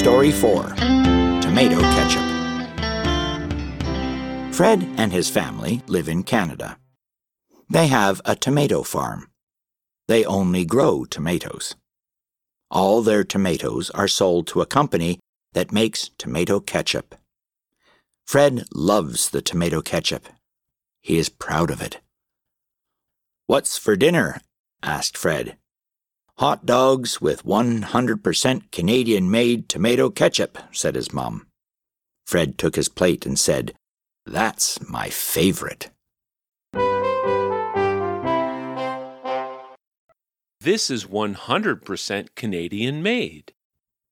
Story 4 Tomato Ketchup. Fred and his family live in Canada. They have a tomato farm. They only grow tomatoes. All their tomatoes are sold to a company that makes tomato ketchup. Fred loves the tomato ketchup. He is proud of it. What's for dinner? asked Fred. Hot dogs with 100% Canadian made tomato ketchup, said his mom. Fred took his plate and said, That's my favorite. This is 100% Canadian made.